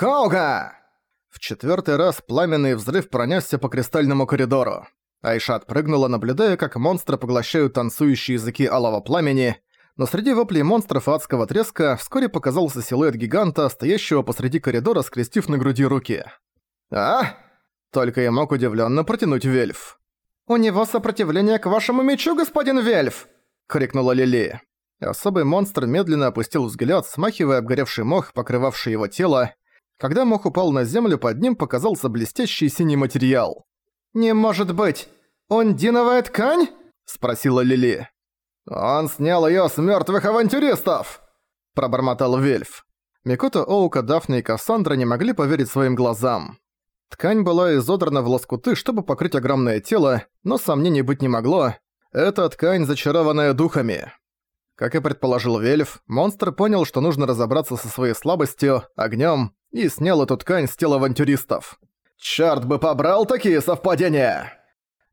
«Коуга!» В четвертый раз пламенный взрыв пронесся по кристальному коридору. Айша отпрыгнула, наблюдая, как монстры поглощают танцующие языки алого пламени, но среди воплей монстров адского треска вскоре показался силуэт гиганта, стоящего посреди коридора, скрестив на груди руки. «А?» Только и мог удивленно протянуть Вельф. «У него сопротивление к вашему мечу, господин Вельф!» — крикнула Лили. Особый монстр медленно опустил взгляд, смахивая обгоревший мох, покрывавший его тело. Когда мох упал на землю, под ним показался блестящий синий материал. «Не может быть! Он диновая ткань?» — спросила Лили. «Он снял её с мёртвых авантюристов!» — пробормотал Вельф. Микото Оука, Дафна и Кассандра не могли поверить своим глазам. Ткань была изодрана в лоскуты, чтобы покрыть огромное тело, но сомнений быть не могло. Это ткань, зачарованная духами. Как и предположил Вельф, монстр понял, что нужно разобраться со своей слабостью, огнем, и снял эту ткань с тела авантюристов. «Чёрт бы побрал такие совпадения!»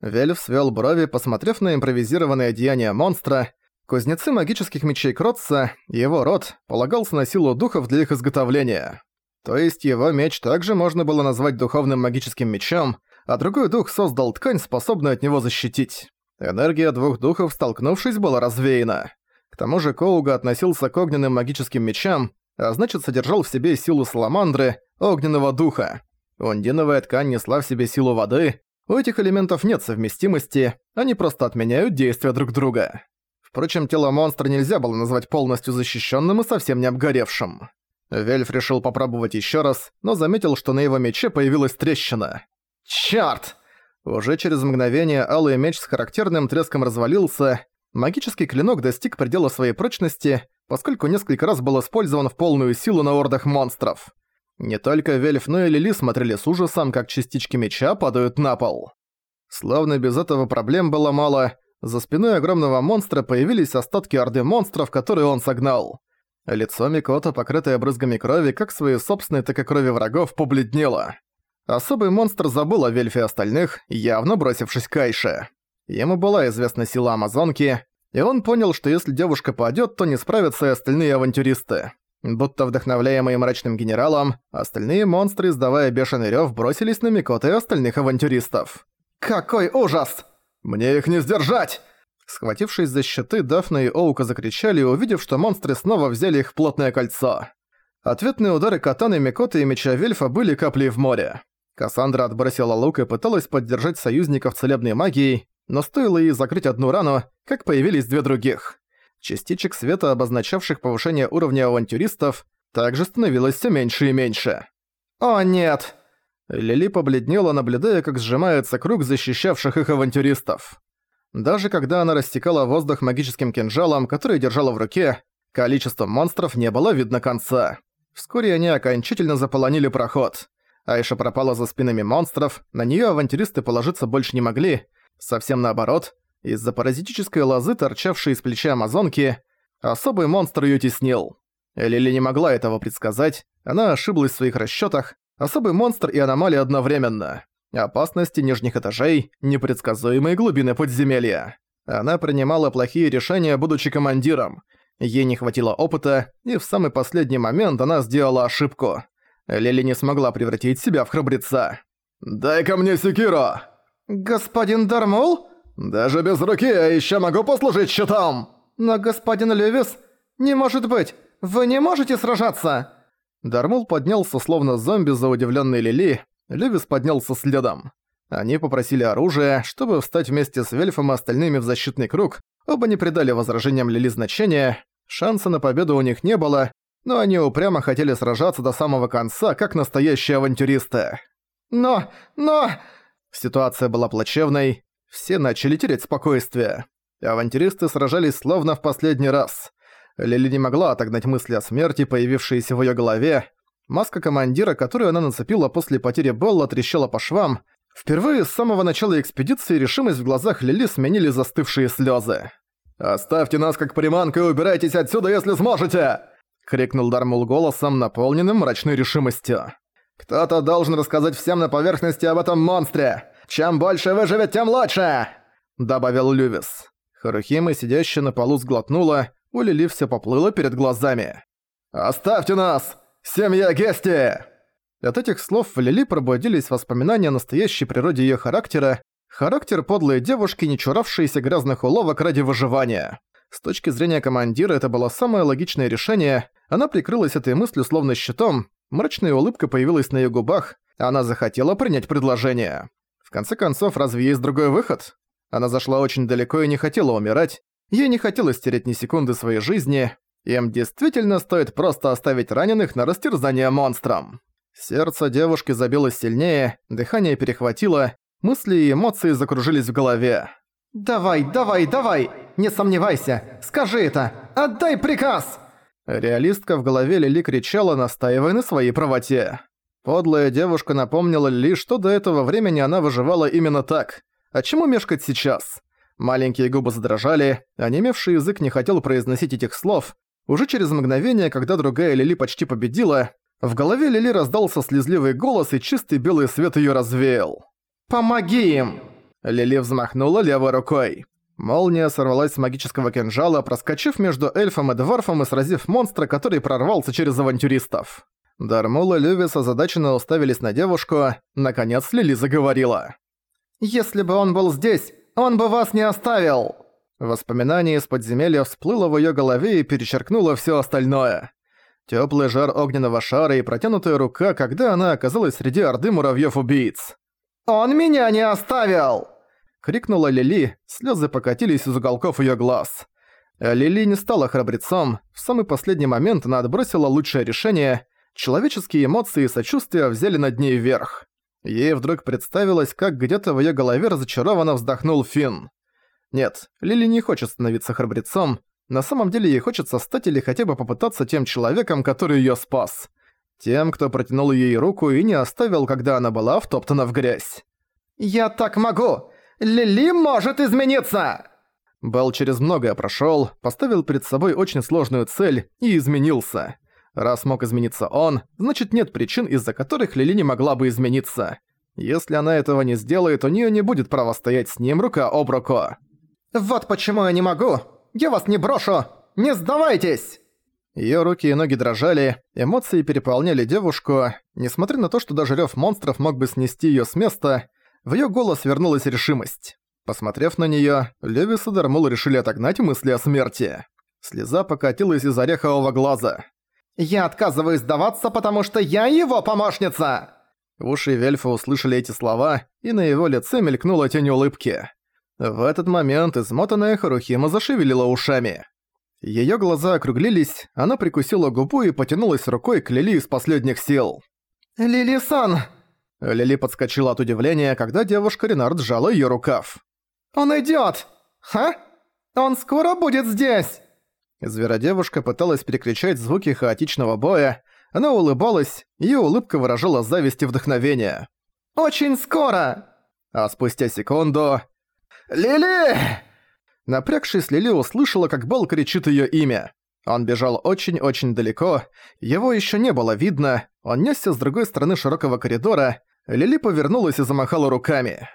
Вельф свел брови, посмотрев на импровизированное одеяние монстра. Кузнецы магических мечей Кротца, его род, полагался на силу духов для их изготовления. То есть его меч также можно было назвать духовным магическим мечом, а другой дух создал ткань, способную от него защитить. Энергия двух духов, столкнувшись, была развеяна. К тому же Коуга относился к огненным магическим мечам, а значит содержал в себе силу саламандры, огненного духа. Ундиновая ткань несла в себе силу воды, у этих элементов нет совместимости, они просто отменяют действия друг друга. Впрочем, тело монстра нельзя было назвать полностью защищенным и совсем не обгоревшим. Вельф решил попробовать еще раз, но заметил, что на его мече появилась трещина. Чёрт! Уже через мгновение алый меч с характерным треском развалился, Магический клинок достиг предела своей прочности, поскольку несколько раз был использован в полную силу на ордах монстров. Не только Вельф, но и Лили смотрели с ужасом, как частички меча падают на пол. Словно без этого проблем было мало, за спиной огромного монстра появились остатки орды монстров, которые он согнал. Лицо Микота, покрытое брызгами крови, как своей собственной, так и крови врагов, побледнело. Особый монстр забыл о Вельфе остальных, явно бросившись к Айше. Ему была известна сила Амазонки, и он понял, что если девушка падёт, то не справятся и остальные авантюристы. Будто вдохновляемые мрачным генералом, остальные монстры, издавая бешеный рёв, бросились на Микота и остальных авантюристов. «Какой ужас! Мне их не сдержать!» Схватившись за щиты, Дафна и Оука закричали, увидев, что монстры снова взяли их в плотное кольцо. Ответные удары катаны Микота и меча Вельфа были каплей в море. Кассандра отбросила лук и пыталась поддержать союзников целебной магией, но стоило ей закрыть одну рану, как появились две других. Частичек света, обозначавших повышение уровня авантюристов, также становилось все меньше и меньше. «О, нет!» Лили побледнела, наблюдая, как сжимается круг защищавших их авантюристов. Даже когда она растекала воздух магическим кинжалом, который держала в руке, количество монстров не было видно конца. Вскоре они окончательно заполонили проход. Айша пропала за спинами монстров, на неё авантюристы положиться больше не могли, Совсем наоборот, из-за паразитической лозы, торчавшей из плеча амазонки, особый монстр её теснил. Лили не могла этого предсказать, она ошиблась в своих расчётах, особый монстр и аномалия одновременно. Опасности нижних этажей, непредсказуемые глубины подземелья. Она принимала плохие решения, будучи командиром. Ей не хватило опыта, и в самый последний момент она сделала ошибку. Лили не смогла превратить себя в храбреца. «Дай-ка мне секиро!» «Господин Дармул?» «Даже без руки я ещё могу послужить щитом!» «Но господин Левис? Не может быть! Вы не можете сражаться!» Дармул поднялся словно зомби за удивлённой Лили, Левис поднялся следом. Они попросили оружие, чтобы встать вместе с Вельфом и остальными в защитный круг, оба не придали возражениям Лили значения, шанса на победу у них не было, но они упрямо хотели сражаться до самого конца, как настоящие авантюристы. «Но... но...» Ситуация была плачевной, все начали терять спокойствие. Авантюристы сражались словно в последний раз. Лили не могла отогнать мысли о смерти, появившиеся в её голове. Маска командира, которую она нацепила после потери Белла, трещала по швам. Впервые с самого начала экспедиции решимость в глазах Лили сменили застывшие слёзы. «Оставьте нас как приманку и убирайтесь отсюда, если сможете!» — крикнул Дармул голосом, наполненным мрачной решимостью. «Кто-то должен рассказать всем на поверхности об этом монстре! Чем больше выживет, тем лучше!» Добавил Лювис. Харухима, сидящая на полу, сглотнула, у Лили всё поплыло перед глазами. «Оставьте нас! Семья Гести!» От этих слов в Лили пробудились воспоминания о настоящей природе её характера, характер подлой девушки, не чуравшейся грязных уловок ради выживания. С точки зрения командира это было самое логичное решение, она прикрылась этой мыслью словно щитом, мрачная улыбка появилась на её губах, она захотела принять предложение. В конце концов, разве есть другой выход? Она зашла очень далеко и не хотела умирать, ей не хотелось терять ни секунды своей жизни, им действительно стоит просто оставить раненых на растерзание монстрам. Сердце девушки забилось сильнее, дыхание перехватило, мысли и эмоции закружились в голове. «Давай, давай, давай! Не сомневайся! Скажи это! Отдай приказ!» Реалистка в голове Лили кричала, настаивая на своей правоте. Подлая девушка напомнила Лили, что до этого времени она выживала именно так. А чему мешкать сейчас? Маленькие губы задрожали, а немевший язык не хотел произносить этих слов. Уже через мгновение, когда другая Лили почти победила, в голове Лили раздался слезливый голос, и чистый белый свет её развеял. «Помоги им!» Лили взмахнула левой рукой. Молния сорвалась с магического кинжала, проскочив между эльфом и дварфом и сразив монстра, который прорвался через авантюристов. Дармул и Лювис озадаченно уставились на девушку. Наконец Лили заговорила. «Если бы он был здесь, он бы вас не оставил!» Воспоминание из подземелья всплыло в её голове и перечеркнуло всё остальное. Тёплый жар огненного шара и протянутая рука, когда она оказалась среди орды муравьёв-убийц. «Он меня не оставил!» Крикнула Лили, слезы покатились из уголков ее глаз. А Лили не стала храбрецом, в самый последний момент она отбросила лучшее решение, человеческие эмоции и сочувствия взяли над ней верх. Ей вдруг представилось, как где-то в ее голове разочарованно вздохнул Финн. Нет, Лили не хочет становиться храбрецом, на самом деле ей хочется стать или хотя бы попытаться тем человеком, который ее спас. Тем, кто протянул ей руку и не оставил, когда она была втоптана в грязь. «Я так могу! Лили может измениться!» Белл через многое прошёл, поставил перед собой очень сложную цель и изменился. Раз мог измениться он, значит нет причин, из-за которых Лили не могла бы измениться. Если она этого не сделает, у неё не будет права стоять с ним рука об руку. «Вот почему я не могу! Я вас не брошу! Не сдавайтесь!» Её руки и ноги дрожали, эмоции переполняли девушку. Несмотря на то, что даже рёв монстров мог бы снести её с места, в её голос вернулась решимость. Посмотрев на неё, Левис и Дармул решили отогнать мысли о смерти. Слеза покатилась из орехового глаза. «Я отказываюсь сдаваться, потому что я его помощница!» Уши Вельфа услышали эти слова, и на его лице мелькнула тень улыбки. В этот момент измотанная Харухима зашевелила ушами. Её глаза округлились, она прикусила губу и потянулась рукой к Лили из последних сил. «Лили-сан!» Лили подскочила от удивления, когда девушка Ренард сжала её рукав. «Он идёт! Ха? Он скоро будет здесь!» Зверодевушка пыталась перекричать звуки хаотичного боя, она улыбалась, её улыбка выражала зависть и вдохновение. «Очень скоро!» А спустя секунду... «Лили!» Напрягшись, Лили услышала, как Бал кричит её имя. Он бежал очень-очень далеко, его ещё не было видно, он нёсся с другой стороны широкого коридора, Лили повернулась и замахала руками.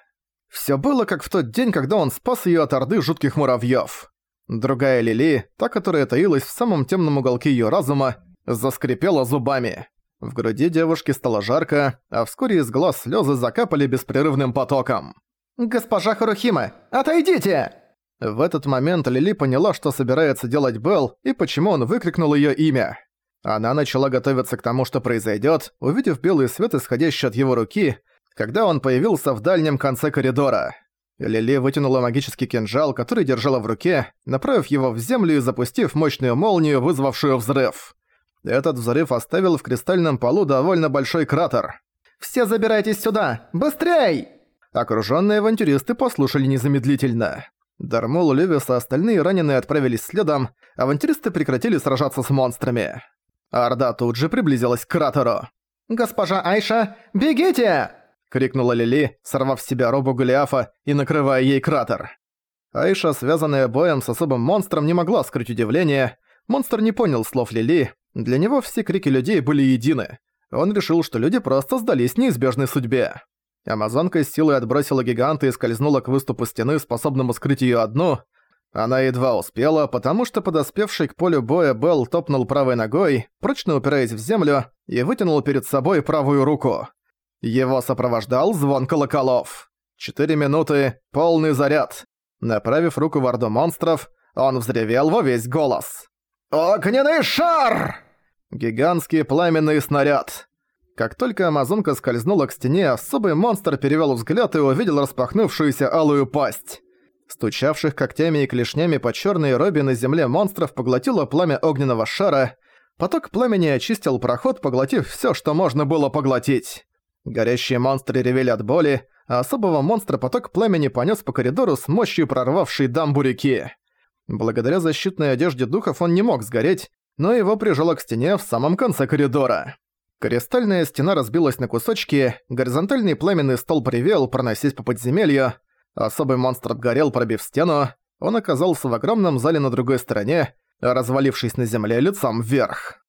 Всё было как в тот день, когда он спас её от орды жутких муравьёв. Другая Лили, та, которая таилась в самом тёмном уголке её разума, заскрипела зубами. В груди девушки стало жарко, а вскоре из глаз слёзы закапали беспрерывным потоком. «Госпожа Харухима, отойдите!» В этот момент Лили поняла, что собирается делать Белл и почему он выкрикнул её имя. Она начала готовиться к тому, что произойдёт, увидев белый свет, исходящий от его руки, когда он появился в дальнем конце коридора. Лили вытянула магический кинжал, который держала в руке, направив его в землю и запустив мощную молнию, вызвавшую взрыв. Этот взрыв оставил в кристальном полу довольно большой кратер. «Все забирайтесь сюда! Быстрей!» Окружённые авантюристы послушали незамедлительно. Дармул, Левис и остальные раненые отправились следом, авантюристы прекратили сражаться с монстрами. Орда тут же приблизилась к кратеру. «Госпожа Айша, бегите!» — крикнула Лили, сорвав с себя робу Голиафа и накрывая ей кратер. Айша, связанная боем с особым монстром, не могла скрыть удивление. Монстр не понял слов Лили. Для него все крики людей были едины. Он решил, что люди просто сдались неизбежной судьбе. Амазонка с силой отбросила гиганта и скользнула к выступу стены, способному скрыть её одну. Она едва успела, потому что подоспевший к полю боя Белл топнул правой ногой, прочно упираясь в землю, и вытянул перед собой правую руку. Его сопровождал звон колоколов. Четыре минуты, полный заряд. Направив руку в орду монстров, он взревел во весь голос. «Огненный шар!» Гигантский пламенный снаряд. Как только амазонка скользнула к стене, особый монстр перевел взгляд и увидел распахнувшуюся алую пасть. Стучавших когтями и клешнями по черной робе на земле монстров поглотило пламя огненного шара. Поток пламени очистил проход, поглотив все, что можно было поглотить. Горящие монстры ревели от боли, а особого монстра поток пламени понес по коридору с мощью прорвавшей дамбу реки. Благодаря защитной одежде духов он не мог сгореть, но его прижало к стене в самом конце коридора. Кристальная стена разбилась на кусочки, горизонтальный пламенный стол привел, проносясь по подземелью, Особый монстр отгорел, пробив стену. Он оказался в огромном зале на другой стороне, развалившись на земле лицом вверх.